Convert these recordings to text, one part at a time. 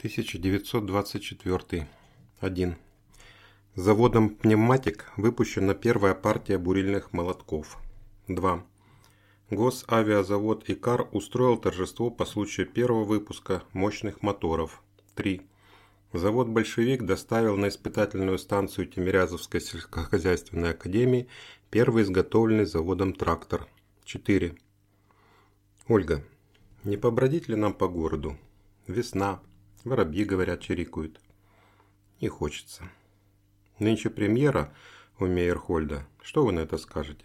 1924. 1. Заводом «Пневматик» выпущена первая партия бурильных молотков. 2. Госавиазавод «Икар» устроил торжество по случаю первого выпуска мощных моторов. 3. Завод «Большевик» доставил на испытательную станцию Тимирязевской сельскохозяйственной академии первый изготовленный заводом трактор. 4. Ольга, не побродить ли нам по городу? Весна, воробьи, говорят, чирикают. Не хочется. Нынче премьера у Мейерхольда. Что вы на это скажете?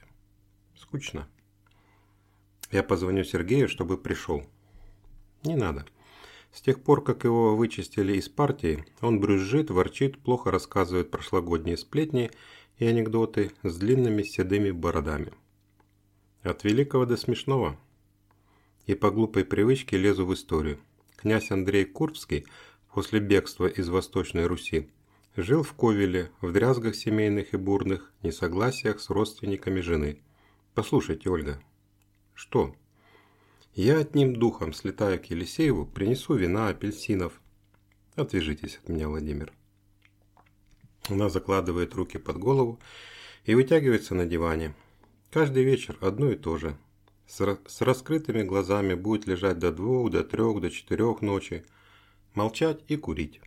Скучно. Я позвоню Сергею, чтобы пришел. Не надо. С тех пор, как его вычистили из партии, он брюзжит, ворчит, плохо рассказывает прошлогодние сплетни и анекдоты с длинными седыми бородами. От великого до смешного. И по глупой привычке лезу в историю. Князь Андрей Курбский после бегства из Восточной Руси жил в Ковеле, в дрязгах семейных и бурных, несогласиях с родственниками жены. Послушайте, Ольга. Что? Я одним духом слетаю к Елисееву, принесу вина, апельсинов. Отвяжитесь от меня, Владимир. Она закладывает руки под голову и вытягивается на диване. Каждый вечер одно и то же. С, раскрытыми глазами будет лежать до двух, до трех, до четырех ночи. Молчать и курить.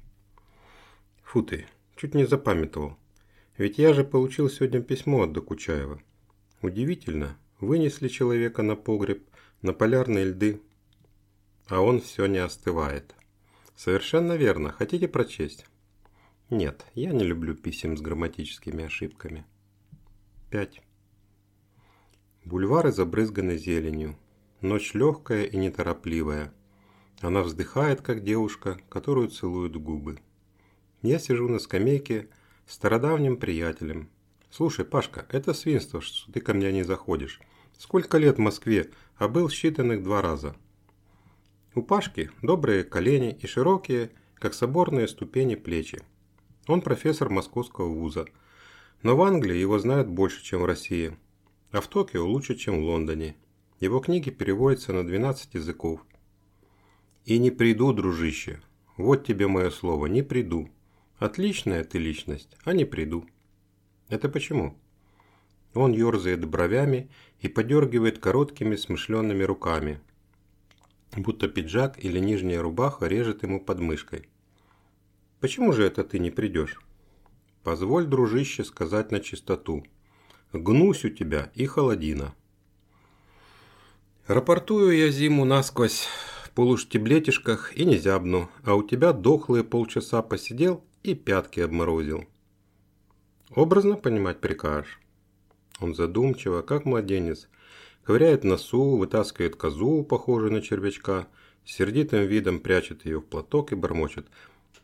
Фу ты, чуть не запамятовал. Ведь я же получил сегодня письмо от Докучаева. Удивительно, вынесли человека на погреб, на полярные льды, а он все не остывает. Совершенно верно. Хотите прочесть? Нет, я не люблю писем с грамматическими ошибками. 5. Бульвары забрызганы зеленью. Ночь легкая и неторопливая. Она вздыхает, как девушка, которую целуют губы. Я сижу на скамейке с стародавним приятелем. Слушай, Пашка, это свинство, что ты ко мне не заходишь. Сколько лет в Москве, а был считанных два раза. У Пашки добрые колени и широкие, как соборные ступени плечи. Он профессор московского вуза, но в Англии его знают больше, чем в России, а в Токио лучше, чем в Лондоне. Его книги переводятся на 12 языков. И не приду, дружище. Вот тебе мое слово, не приду. Отличная ты личность, а не приду. Это почему? Он ерзает бровями и подергивает короткими смышленными руками, будто пиджак или нижняя рубаха режет ему подмышкой. «Почему же это ты не придешь?» «Позволь, дружище, сказать на чистоту. Гнусь у тебя и холодина». Рапортую я зиму насквозь в полуштиблетишках и не зябну, а у тебя дохлые полчаса посидел и пятки обморозил. Образно понимать прикажешь? Он задумчиво, как младенец, ковыряет носу, вытаскивает козу, похожую на червячка, сердитым видом прячет ее в платок и бормочет.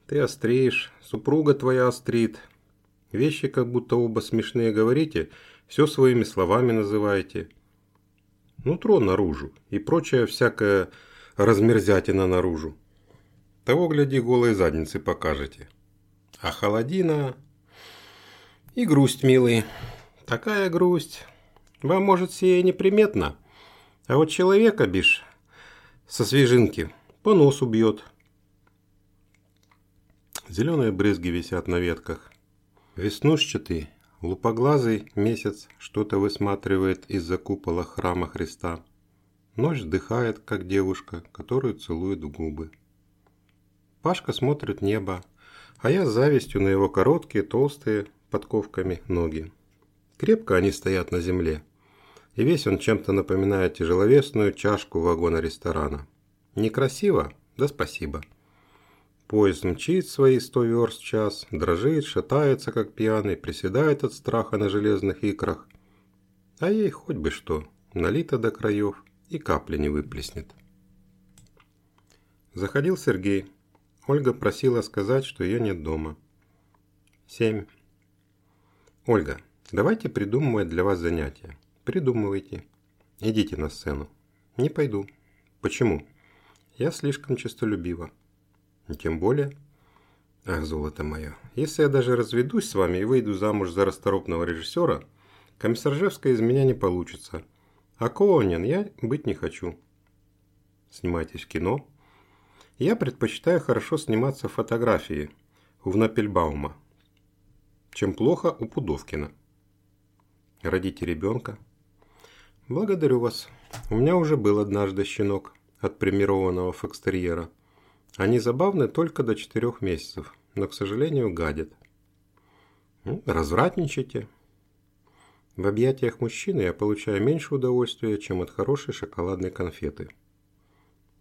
«Ты остришь, супруга твоя острит. Вещи как будто оба смешные говорите, все своими словами называете. Нутро наружу и прочая всякая размерзятина наружу. Того, гляди, голые задницы покажете. А холодина и грусть, милый». Такая грусть. Вам, может, сие неприметно, а вот человека, бишь, со свежинки, по носу бьет. Зеленые брызги висят на ветках. Веснушчатый, лупоглазый месяц что-то высматривает из-за купола храма Христа. Ночь вздыхает, как девушка, которую целует в губы. Пашка смотрит небо, а я с завистью на его короткие, толстые, подковками ноги. Крепко они стоят на земле. И весь он чем-то напоминает тяжеловесную чашку вагона ресторана. Некрасиво? Да спасибо. Поезд мчит свои сто верст в час, дрожит, шатается, как пьяный, приседает от страха на железных икрах. А ей хоть бы что, налито до краев и капли не выплеснет. Заходил Сергей. Ольга просила сказать, что ее нет дома. 7. Ольга, Давайте придумывать для вас занятия. Придумывайте. Идите на сцену. Не пойду. Почему? Я слишком честолюбива. Тем более... Ах, золото мое, если я даже разведусь с вами и выйду замуж за расторопного режиссера, комиссаржевская из меня не получится. А Коанен я быть не хочу. Снимайтесь в кино. Я предпочитаю хорошо сниматься в фотографии у Внапельбаума, чем плохо у Пудовкина. Родите ребенка. Благодарю вас. У меня уже был однажды щенок от премированного фокстерьера. Они забавны только до четырех месяцев, но, к сожалению, гадят. Ну, развратничайте. В объятиях мужчины я получаю меньше удовольствия, чем от хорошей шоколадной конфеты.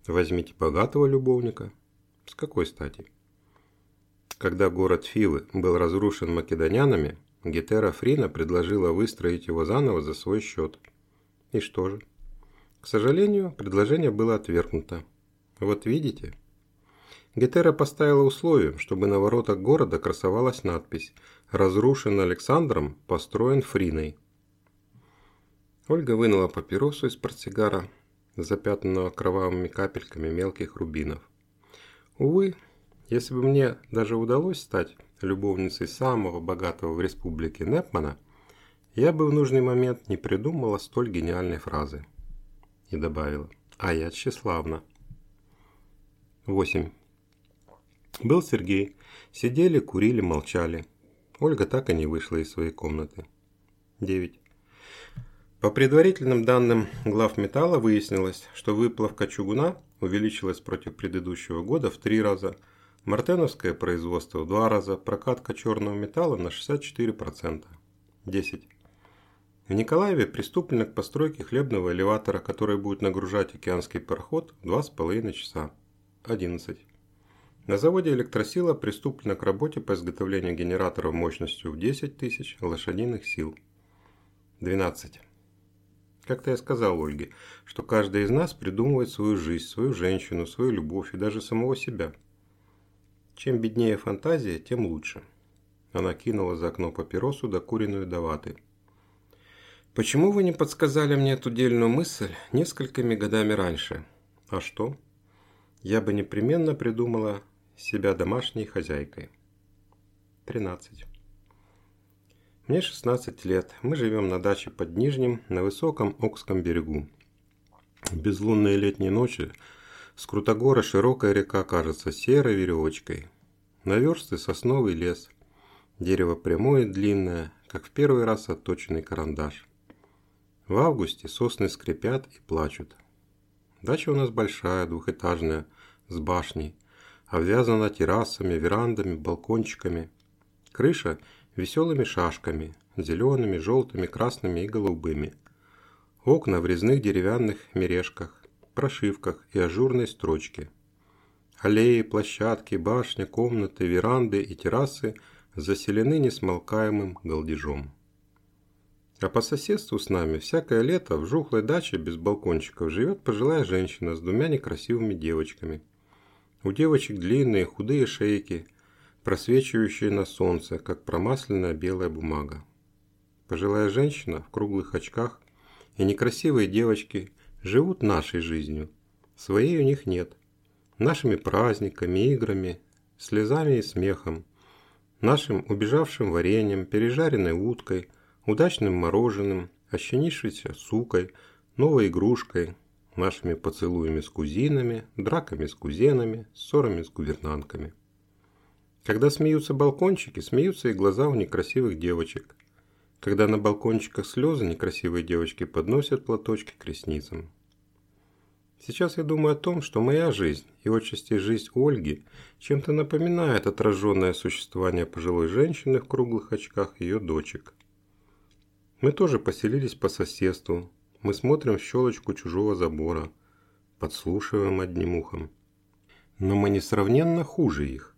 Возьмите богатого любовника. С какой стати? Когда город Фивы был разрушен македонянами, Гетера Фрина предложила выстроить его заново за свой счет. И что же? К сожалению, предложение было отвергнуто. Вот видите? Гетера поставила условие, чтобы на воротах города красовалась надпись «Разрушен Александром, построен Фриной». Ольга вынула папиросу из портсигара, запятнанного кровавыми капельками мелких рубинов. Увы, если бы мне даже удалось стать любовницей самого богатого в республике Непмана, я бы в нужный момент не придумала столь гениальной фразы. И добавила, а я тщеславна. 8. Был Сергей. Сидели, курили, молчали. Ольга так и не вышла из своей комнаты. 9. По предварительным данным глав металла выяснилось, что выплавка чугуна увеличилась против предыдущего года в три раза, мартеновское производство в два раза, прокатка черного металла на 64%. 10. В Николаеве приступлено к постройке хлебного элеватора, который будет нагружать океанский пароход в 2,5 часа. 11. На заводе «Электросила» приступлено к работе по изготовлению генераторов мощностью в 10 тысяч лошадиных сил. 12. Как-то я сказал Ольге, что каждый из нас придумывает свою жизнь, свою женщину, свою любовь и даже самого себя. Чем беднее фантазия, тем лучше. Она кинула за окно папиросу, докуренную до ваты. Почему вы не подсказали мне эту дельную мысль несколькими годами раньше? А что? Я бы непременно придумала себя домашней хозяйкой. 13. Мне 16 лет. Мы живем на даче под Нижним, на высоком Окском берегу. Безлунные летние ночи с Крутогора широкая река кажется серой веревочкой. На версты сосновый лес. Дерево прямое длинное, как в первый раз отточенный карандаш. В августе сосны скрипят и плачут. Дача у нас большая, двухэтажная, с башней, обвязана террасами, верандами, балкончиками. Крыша – веселыми шашками, зелеными, желтыми, красными и голубыми. Окна в резных деревянных мережках, прошивках и ажурной строчке. Аллеи, площадки, башни, комнаты, веранды и террасы заселены несмолкаемым голдежом. А по соседству с нами всякое лето в жухлой даче без балкончиков живет пожилая женщина с двумя некрасивыми девочками. У девочек длинные худые шейки, просвечивающие на солнце, как промасленная белая бумага. Пожилая женщина в круглых очках и некрасивые девочки живут нашей жизнью. Своей у них нет. Нашими праздниками, играми, слезами и смехом. Нашим убежавшим вареньем, пережаренной уткой, удачным мороженым, ощенившейся сукой, новой игрушкой, нашими поцелуями с кузинами, драками с кузенами, ссорами с гувернантками. Когда смеются балкончики, смеются и глаза у некрасивых девочек. Когда на балкончиках слезы, некрасивые девочки подносят платочки к ресницам. Сейчас я думаю о том, что моя жизнь и отчасти жизнь Ольги чем-то напоминает отраженное существование пожилой женщины в круглых очках ее дочек. Мы тоже поселились по соседству. Мы смотрим в щелочку чужого забора, подслушиваем одним ухом. Но мы несравненно хуже их.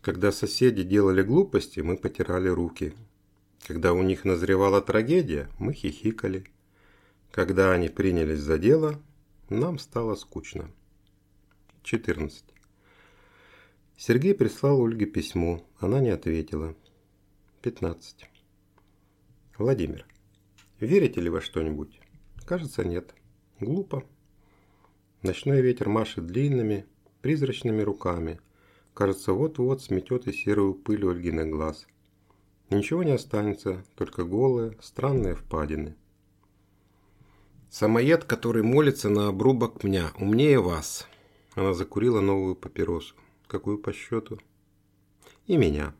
Когда соседи делали глупости, мы потирали руки. Когда у них назревала трагедия, мы хихикали. Когда они принялись за дело, нам стало скучно. 14. Сергей прислал Ольге письмо. Она не ответила. 15. Владимир, верите ли во что-нибудь? Кажется, нет. Глупо. Ночной ветер машет длинными, призрачными руками – Кажется, вот-вот сметет и серую пыль Ольгиных глаз. Ничего не останется, только голые, странные впадины. Самоед, который молится на обрубок меня, умнее вас. Она закурила новую папиросу. Какую по счету? И меня.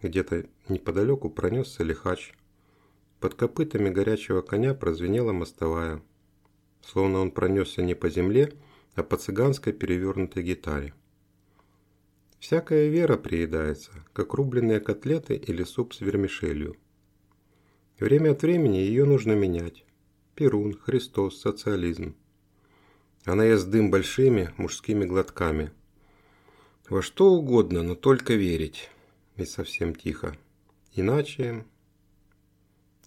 Где-то неподалеку пронесся лихач. Под копытами горячего коня прозвенела мостовая. Словно он пронесся не по земле, а по цыганской перевернутой гитаре. Всякая вера приедается, как рубленые котлеты или суп с вермишелью. Время от времени ее нужно менять. Перун, Христос, социализм. Она ест дым большими мужскими глотками. Во что угодно, но только верить. И совсем тихо. Иначе...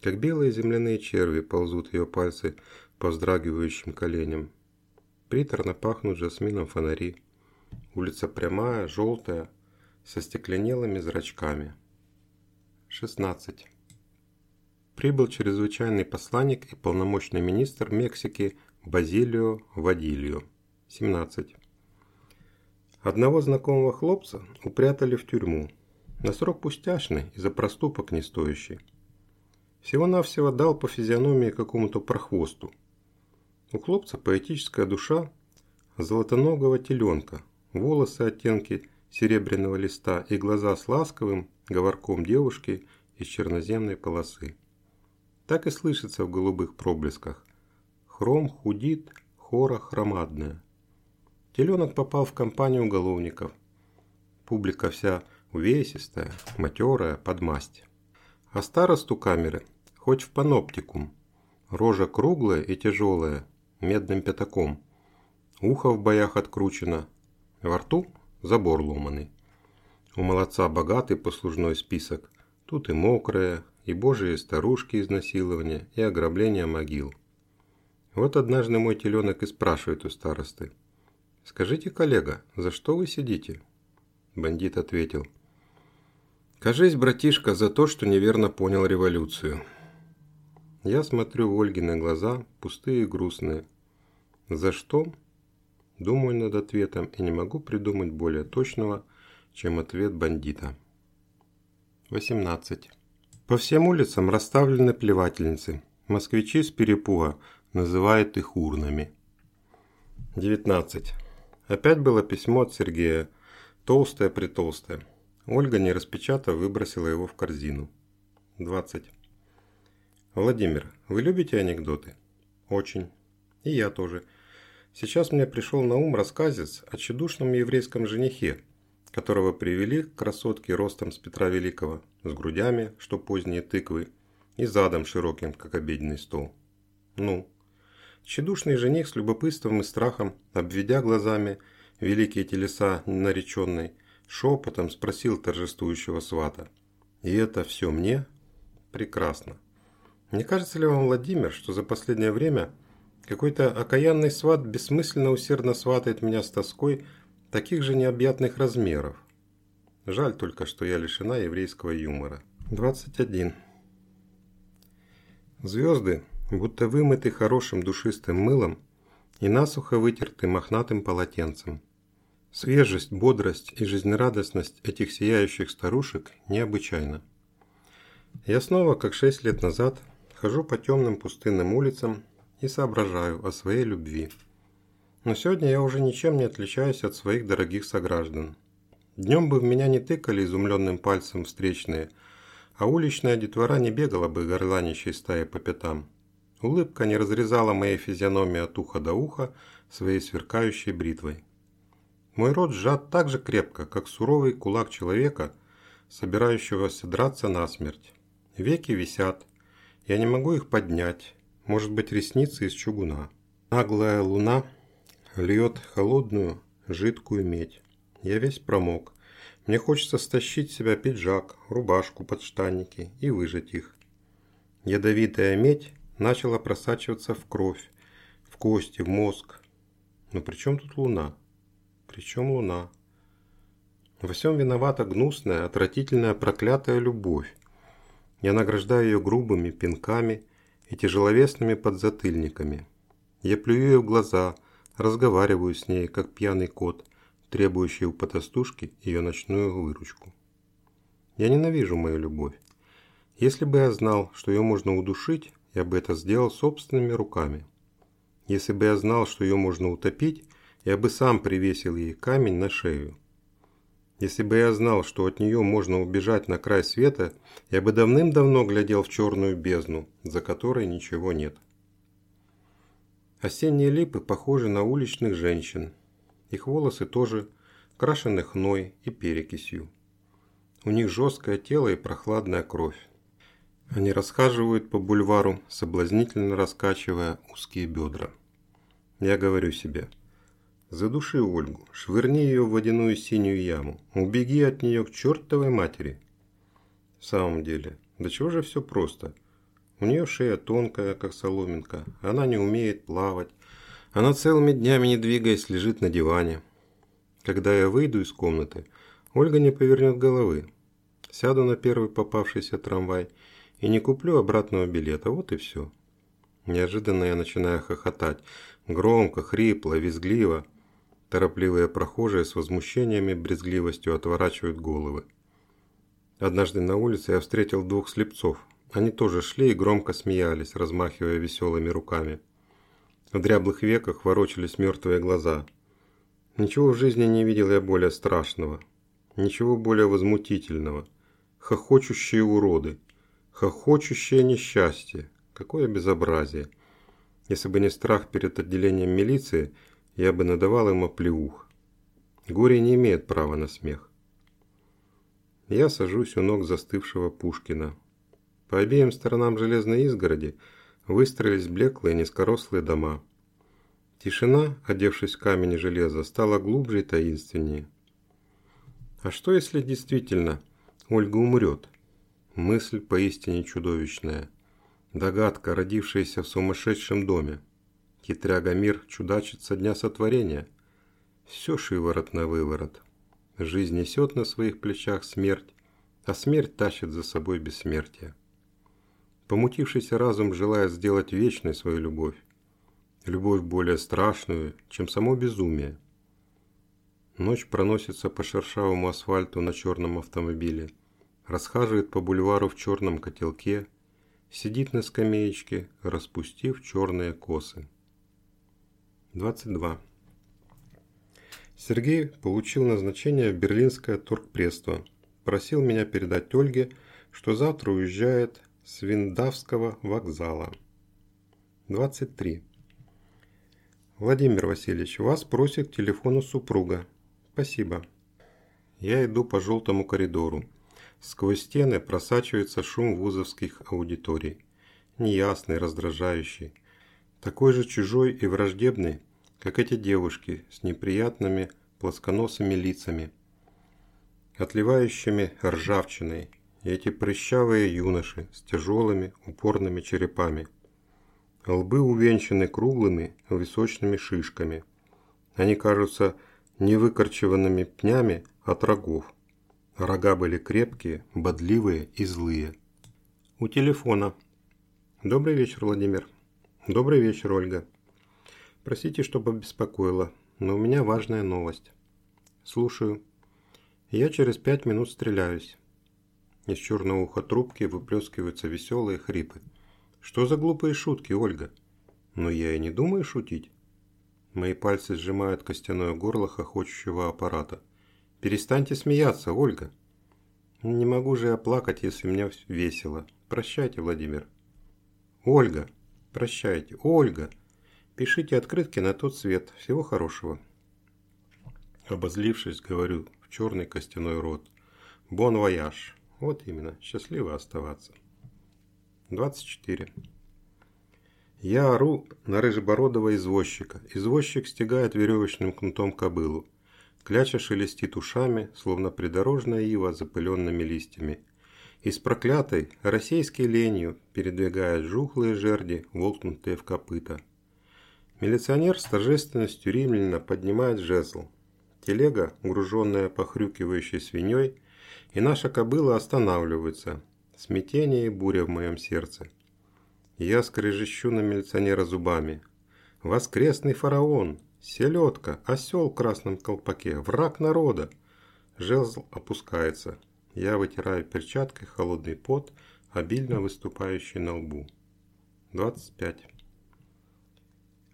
Как белые земляные черви ползут ее пальцы по вздрагивающим коленям. Приторно пахнут жасмином фонари. Улица прямая, желтая, со стекленелыми зрачками. 16. Прибыл чрезвычайный посланник и полномочный министр Мексики Базилио Вадильо. 17. Одного знакомого хлопца упрятали в тюрьму. На срок пустяшный и за проступок не стоящий. Всего-навсего дал по физиономии какому-то прохвосту. У хлопца поэтическая душа золотоногого теленка, волосы оттенки серебряного листа и глаза с ласковым говорком девушки из черноземной полосы. Так и слышится в голубых проблесках. Хром худит, хора хромадная. Теленок попал в компанию уголовников. Публика вся увесистая, матерая, под масть. А старосту камеры хоть в паноптикум. Рожа круглая и тяжелая, медным пятаком. Ухо в боях откручено. Во рту забор ломаный. У молодца богатый послужной список. Тут и мокрое, и божьи старушки изнасилования, и ограбление могил. Вот однажды мой теленок и спрашивает у старосты. «Скажите, коллега, за что вы сидите?» Бандит ответил. «Кажись, братишка, за то, что неверно понял революцию». Я смотрю в Ольгины глаза, пустые и грустные. «За что?» Думаю над ответом и не могу придумать более точного, чем ответ бандита. 18. По всем улицам расставлены плевательницы. Москвичи с перепуга называет их урнами. 19. Опять было письмо от Сергея, толстое-притолстое. Ольга, не распечатав, выбросила его в корзину. 20. Владимир, вы любите анекдоты? Очень. И я тоже. Сейчас мне пришел на ум рассказец о чудушном еврейском женихе, которого привели к красотке ростом с Петра Великого, с грудями, что поздние тыквы, и задом широким, как обеденный стол. Ну, Тщедушный жених с любопытством и страхом, обведя глазами великие телеса нареченной, шепотом спросил торжествующего свата. «И это все мне?» «Прекрасно. Не кажется ли вам, Владимир, что за последнее время какой-то окаянный сват бессмысленно усердно сватает меня с тоской таких же необъятных размеров? Жаль только, что я лишена еврейского юмора». 21. Звезды, будто вымыты хорошим душистым мылом и насухо вытерты мохнатым полотенцем. Свежесть, бодрость и жизнерадостность этих сияющих старушек необычайна. Я снова, как шесть лет назад, хожу по темным пустынным улицам и соображаю о своей любви. Но сегодня я уже ничем не отличаюсь от своих дорогих сограждан. Днем бы в меня не тыкали изумленным пальцем встречные, а уличная детвора не бегала бы горланищей стаи по пятам. Улыбка не разрезала моей физиономии от уха до уха своей сверкающей бритвой. Мой рот сжат так же крепко, как суровый кулак человека, собирающегося драться насмерть. Веки висят, я не могу их поднять, может быть ресницы из чугуна. Наглая луна льет холодную, жидкую медь. Я весь промок. Мне хочется стащить с себя пиджак, рубашку, подштанники и выжать их. Ядовитая медь начала просачиваться в кровь, в кости, в мозг. Но при чем тут луна? При чем луна? Во всем виновата гнусная, отвратительная, проклятая любовь. Я награждаю ее грубыми пинками и тяжеловесными подзатыльниками. Я плюю ее в глаза, разговариваю с ней, как пьяный кот, требующий у потастушки ее ночную выручку. Я ненавижу мою любовь. Если бы я знал, что ее можно удушить, я бы это сделал собственными руками. Если бы я знал, что ее можно утопить, я бы сам привесил ей камень на шею. Если бы я знал, что от нее можно убежать на край света, я бы давным-давно глядел в черную бездну, за которой ничего нет. Осенние липы похожи на уличных женщин. Их волосы тоже крашены хной и перекисью. У них жесткое тело и прохладная кровь. Они расхаживают по бульвару, соблазнительно раскачивая узкие бедра. Я говорю себе, задуши Ольгу, швырни ее в водяную синюю яму, убеги от нее к чертовой матери. В самом деле, да чего же все просто? У нее шея тонкая, как соломинка, она не умеет плавать, она целыми днями не двигаясь лежит на диване. Когда я выйду из комнаты, Ольга не повернет головы. Сяду на первый попавшийся трамвай и не куплю обратного билета, вот и все. Неожиданно я начинаю хохотать. Громко, хрипло, визгливо. Торопливые прохожие с возмущением и брезгливостью отворачивают головы. Однажды на улице я встретил двух слепцов. Они тоже шли и громко смеялись, размахивая веселыми руками. В дряблых веках ворочались мертвые глаза. Ничего в жизни не видел я более страшного. Ничего более возмутительного. Хохочущие уроды. Хохочущее несчастье. Какое безобразие. Если бы не страх перед отделением милиции, я бы надавал им оплеух. Горе не имеет права на смех. Я сажусь у ног застывшего Пушкина. По обеим сторонам железной изгороди выстроились блеклые низкорослые дома – Тишина, одевшись в камень и железо, стала глубже и таинственнее. А что если действительно Ольга умрет? Мысль поистине чудовищная. Догадка, родившаяся в сумасшедшем доме. Хитряга мир чудачит со дня сотворения. Все шиворот на выворот. Жизнь несет на своих плечах смерть, а смерть тащит за собой бессмертие. Помутившийся разум желает сделать вечной свою любовь любовь более страшную, чем само безумие. Ночь проносится по шершавому асфальту на черном автомобиле, расхаживает по бульвару в черном котелке, сидит на скамеечке, распустив черные косы. 22. Сергей получил назначение в берлинское торгпредство. Просил меня передать Ольге, что завтра уезжает с Виндавского вокзала. 23. Владимир Васильевич, вас просит к телефону супруга. Спасибо. Я иду по желтому коридору. Сквозь стены просачивается шум вузовских аудиторий. Неясный, раздражающий. Такой же чужой и враждебный, как эти девушки с неприятными плосконосыми лицами, отливающими ржавчиной, и эти прыщавые юноши с тяжелыми упорными черепами – Лбы увенчаны круглыми височными шишками. Они кажутся невыкорчеванными пнями от рогов. Рога были крепкие, бодливые и злые. У телефона. Добрый вечер, Владимир. Добрый вечер, Ольга. Простите, что побеспокоила, но у меня важная новость. Слушаю. Я через пять минут стреляюсь. Из черного уха трубки выплескиваются веселые хрипы. Что за глупые шутки, Ольга? Но я и не думаю шутить. Мои пальцы сжимают костяное горло хохочущего аппарата. Перестаньте смеяться, Ольга. Не могу же я плакать, если мне весело. Прощайте, Владимир. Ольга. Прощайте. Ольга. Пишите открытки на тот свет. Всего хорошего. Обозлившись, говорю в черный костяной рот. Бон вояж. Вот именно. Счастливо оставаться. 24. Я ору на рыжебородого извозчика. Извозчик стегает веревочным кнутом кобылу. Кляча шелестит ушами, словно придорожная ива с запыленными листьями. И с проклятой российской ленью передвигает жухлые жерди, волкнутые в копыта. Милиционер с торжественностью римлянина поднимает жезл. Телега, груженная похрюкивающей свиньей, и наша кобыла останавливается – Смятение и буря в моем сердце. Я скрежещу на милиционера зубами. Воскресный фараон, селедка, осел в красном колпаке, враг народа. Жезл опускается. Я вытираю перчаткой холодный пот, обильно выступающий на лбу. 25.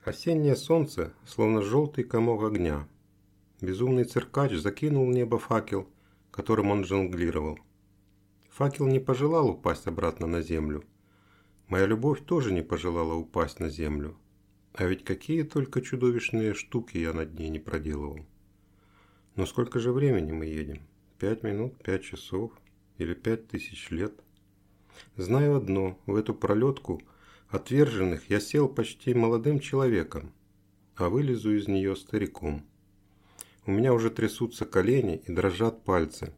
Осеннее солнце, словно желтый комок огня. Безумный циркач закинул в небо факел, которым он жонглировал. Факел не пожелал упасть обратно на землю. Моя любовь тоже не пожелала упасть на землю. А ведь какие только чудовищные штуки я над ней не проделывал. Но сколько же времени мы едем? Пять минут, пять часов или пять тысяч лет? Знаю одно, в эту пролетку отверженных я сел почти молодым человеком, а вылезу из нее стариком. У меня уже трясутся колени и дрожат пальцы.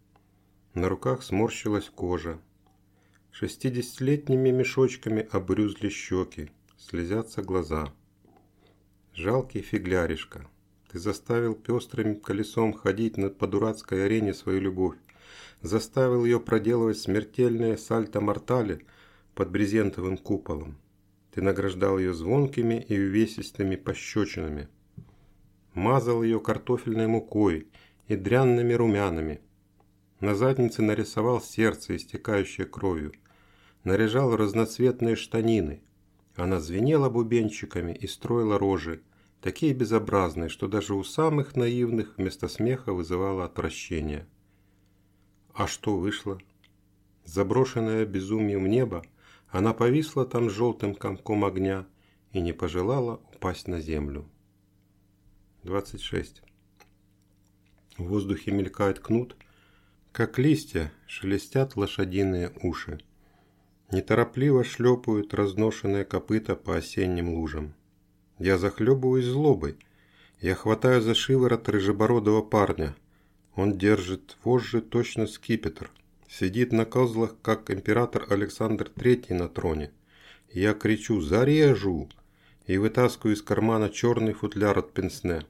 На руках сморщилась кожа. Шестидесятилетними мешочками обрюзли щеки, слезятся глаза. Жалкий фигляришка, ты заставил пестрым колесом ходить по дурацкой арене свою любовь, заставил ее проделывать смертельные сальто-мортали под брезентовым куполом. Ты награждал ее звонкими и увесистыми пощечинами – мазал ее картофельной мукой и дрянными румянами. На заднице нарисовал сердце, истекающее кровью. Наряжал разноцветные штанины. Она звенела бубенчиками и строила рожи, такие безобразные, что даже у самых наивных вместо смеха вызывало отвращение. А что вышло? Заброшенная безумием небо, она повисла там желтым комком огня и не пожелала упасть на землю. 26. В воздухе мелькает кнут, как листья шелестят лошадиные уши. Неторопливо шлепают разношенные копыта по осенним лужам. Я захлебываюсь злобой. Я хватаю за шиворот рыжебородого парня. Он держит вожжи точно скипетр. Сидит на козлах, как император Александр Третий на троне. Я кричу «Зарежу!» и вытаскиваю из кармана черный футляр от пенсне.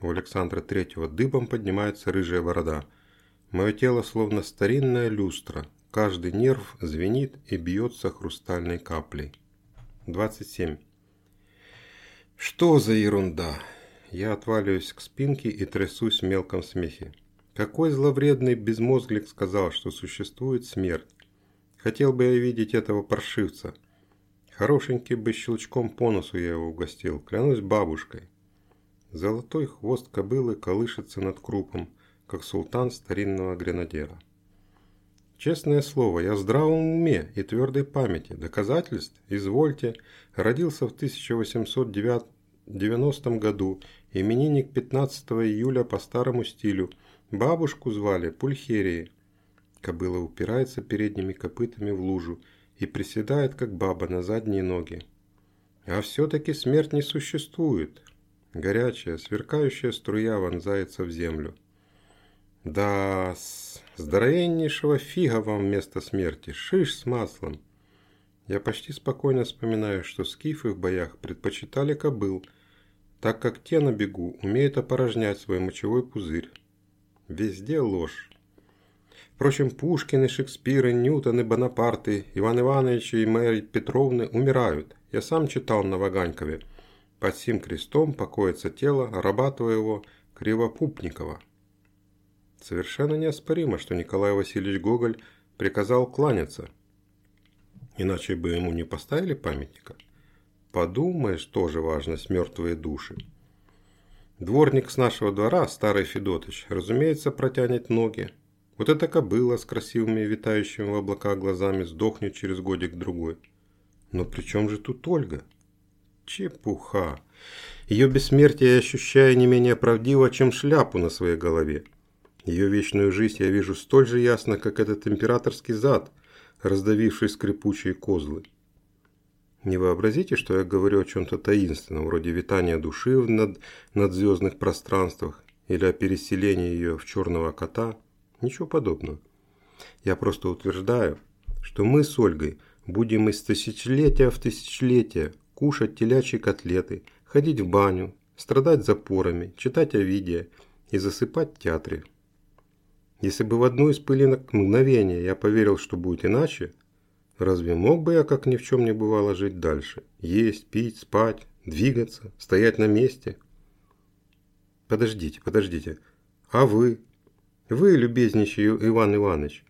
У Александра Третьего дыбом поднимается рыжая борода. Мое тело словно старинная люстра. Каждый нерв звенит и бьется хрустальной каплей. 27. Что за ерунда? Я отваливаюсь к спинке и трясусь в мелком смехе. Какой зловредный безмозглик сказал, что существует смерть? Хотел бы я видеть этого паршивца. Хорошенький бы щелчком по носу я его угостил, клянусь бабушкой. Золотой хвост кобылы колышется над крупом, как султан старинного гренадера. Честное слово, я в здравом уме и твердой памяти. Доказательств, извольте, родился в 1890 году, именинник 15 июля по старому стилю. Бабушку звали Пульхерией. Кобыла упирается передними копытами в лужу и приседает, как баба, на задние ноги. А все-таки смерть не существует. Горячая, сверкающая струя вонзается в землю. Да, с здоровеннейшего фига вам вместо смерти, шиш с маслом. Я почти спокойно вспоминаю, что скифы в боях предпочитали кобыл, так как те на бегу умеют опорожнять свой мочевой пузырь. Везде ложь. Впрочем, Пушкин и Шекспир, и Ньютон, и Бонапарты, Иван Иванович и Мэри Петровны умирают. Я сам читал на Ваганькове – под сим крестом покоится тело раба твоего Кривопупникова. Совершенно неоспоримо, что Николай Васильевич Гоголь приказал кланяться. Иначе бы ему не поставили памятника. Подумаешь, тоже важность мертвые души. Дворник с нашего двора, старый Федотыч, разумеется, протянет ноги. Вот эта кобыла с красивыми витающими в облаках глазами сдохнет через годик-другой. Но при чем же тут Ольга? Чепуха. Ее бессмертие я ощущаю не менее правдиво, чем шляпу на своей голове. Ее вечную жизнь я вижу столь же ясно, как этот императорский зад, раздавивший скрипучие козлы. Не вообразите, что я говорю о чем-то таинственном, вроде витания души в над, надзвездных пространствах или о переселении ее в черного кота. Ничего подобного. Я просто утверждаю, что мы с Ольгой будем из тысячелетия в тысячелетие кушать телячьи котлеты, ходить в баню, страдать запорами, читать Овидия и засыпать в театре. Если бы в одну из пылинок мгновения я поверил, что будет иначе, разве мог бы я, как ни в чем не бывало, жить дальше? Есть, пить, спать, двигаться, стоять на месте? Подождите, подождите. А вы? Вы, любезнейший Иван Иванович.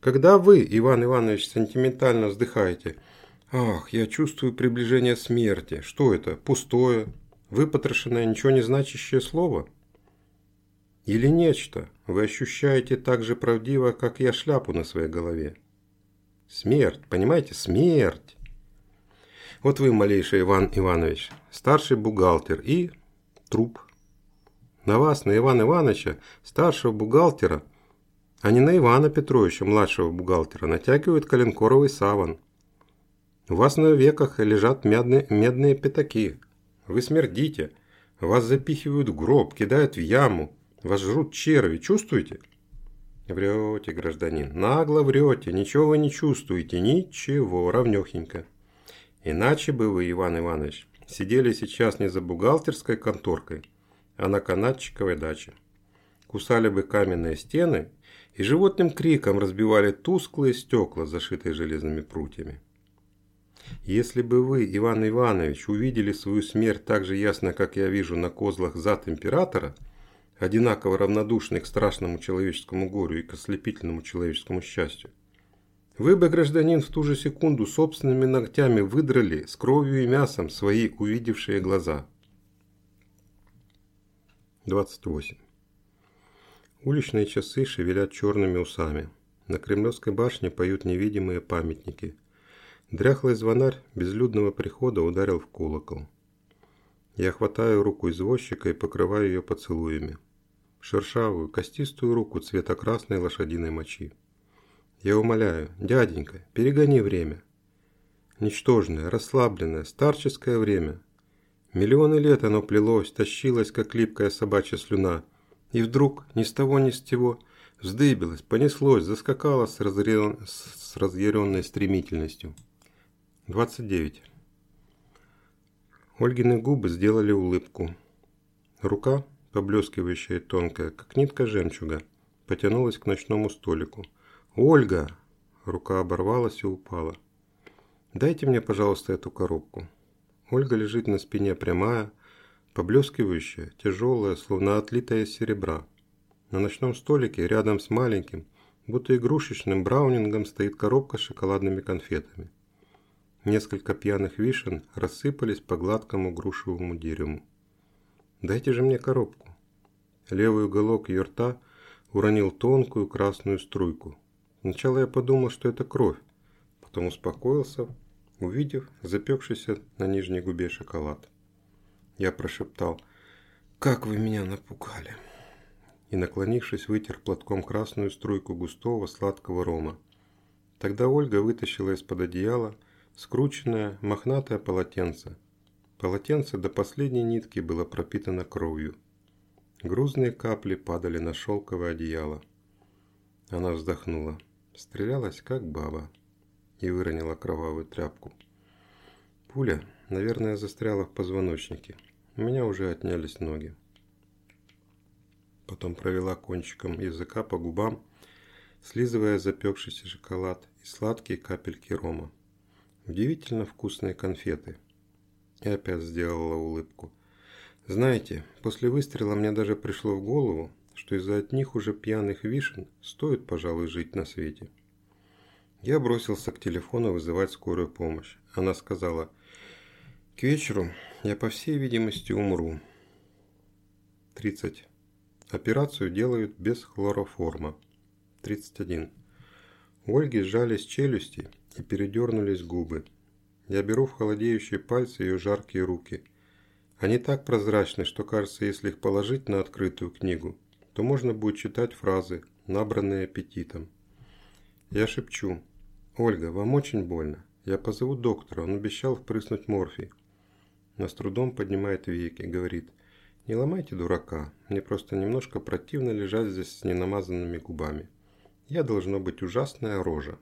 Когда вы, Иван Иванович, сентиментально вздыхаете – Ах, я чувствую приближение смерти. Что это? Пустое, выпотрошенное, ничего не значащее слово? Или нечто вы ощущаете так же правдиво, как я шляпу на своей голове? Смерть, понимаете, смерть. Вот вы, малейший Иван Иванович, старший бухгалтер и труп. На вас, на Ивана Ивановича, старшего бухгалтера, а не на Ивана Петровича, младшего бухгалтера, натягивают коленкоровый саван. У вас на веках лежат медные, медные пятаки. Вы смердите. Вас запихивают в гроб, кидают в яму. Вас жрут черви. Чувствуете? Врете, гражданин. Нагло врете. Ничего вы не чувствуете. Ничего. Равнехенько. Иначе бы вы, Иван Иванович, сидели сейчас не за бухгалтерской конторкой, а на канатчиковой даче. Кусали бы каменные стены и животным криком разбивали тусклые стекла, зашитые железными прутьями. Если бы вы, Иван Иванович, увидели свою смерть так же ясно, как я вижу на козлах зад императора, одинаково равнодушный к страшному человеческому горю и к ослепительному человеческому счастью, вы бы, гражданин, в ту же секунду собственными ногтями выдрали с кровью и мясом свои увидевшие глаза. 28. Уличные часы шевелят черными усами. На Кремлевской башне поют невидимые памятники. Дряхлый звонарь безлюдного прихода ударил в колокол. Я хватаю руку извозчика и покрываю ее поцелуями. Шершавую, костистую руку цвета красной лошадиной мочи. Я умоляю, дяденька, перегони время. Ничтожное, расслабленное, старческое время. Миллионы лет оно плелось, тащилось, как липкая собачья слюна. И вдруг, ни с того ни с сего, вздыбилось, понеслось, заскакало с, разъярен... с разъяренной стремительностью. 29. Ольгины губы сделали улыбку. Рука, поблескивающая тонкая, как нитка жемчуга, потянулась к ночному столику – «Ольга!» Рука оборвалась и упала. «Дайте мне, пожалуйста, эту коробку». Ольга лежит на спине прямая, поблескивающая, тяжелая, словно отлитая из серебра. На ночном столике, рядом с маленьким, будто игрушечным браунингом, стоит коробка с шоколадными конфетами. Несколько пьяных вишен рассыпались по гладкому грушевому дереву. «Дайте же мне коробку». Левый уголок ее рта уронил тонкую красную струйку. Сначала я подумал, что это кровь, потом успокоился, увидев запекшийся на нижней губе шоколад. Я прошептал «Как вы меня напугали!» и, наклонившись, вытер платком красную струйку густого сладкого рома. Тогда Ольга вытащила из-под одеяла скрученное мохнатое полотенце. Полотенце до последней нитки было пропитано кровью. Грузные капли падали на шелковое одеяло. Она вздохнула. Стрелялась, как баба, и выронила кровавую тряпку. Пуля, наверное, застряла в позвоночнике. У меня уже отнялись ноги. Потом провела кончиком языка по губам, слизывая запекшийся шоколад и сладкие капельки рома. Удивительно вкусные конфеты. И опять сделала улыбку. Знаете, после выстрела мне даже пришло в голову, что из-за от них уже пьяных вишен стоит, пожалуй, жить на свете. Я бросился к телефону вызывать скорую помощь. Она сказала, к вечеру я, по всей видимости, умру. 30. Операцию делают без хлороформа. 31. У Ольги сжались челюсти и передернулись губы. Я беру в холодеющие пальцы ее жаркие руки. Они так прозрачны, что кажется, если их положить на открытую книгу, то можно будет читать фразы, набранные аппетитом. Я шепчу. «Ольга, вам очень больно. Я позову доктора, он обещал впрыснуть морфий». Она с трудом поднимает веки, говорит. «Не ломайте дурака, мне просто немножко противно лежать здесь с ненамазанными губами. Я должно быть ужасная рожа».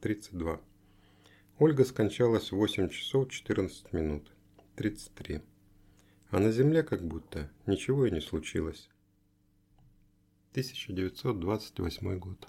32. Ольга скончалась в 8 часов 14 минут. 33. А на земле как будто ничего и не случилось. 1928 год.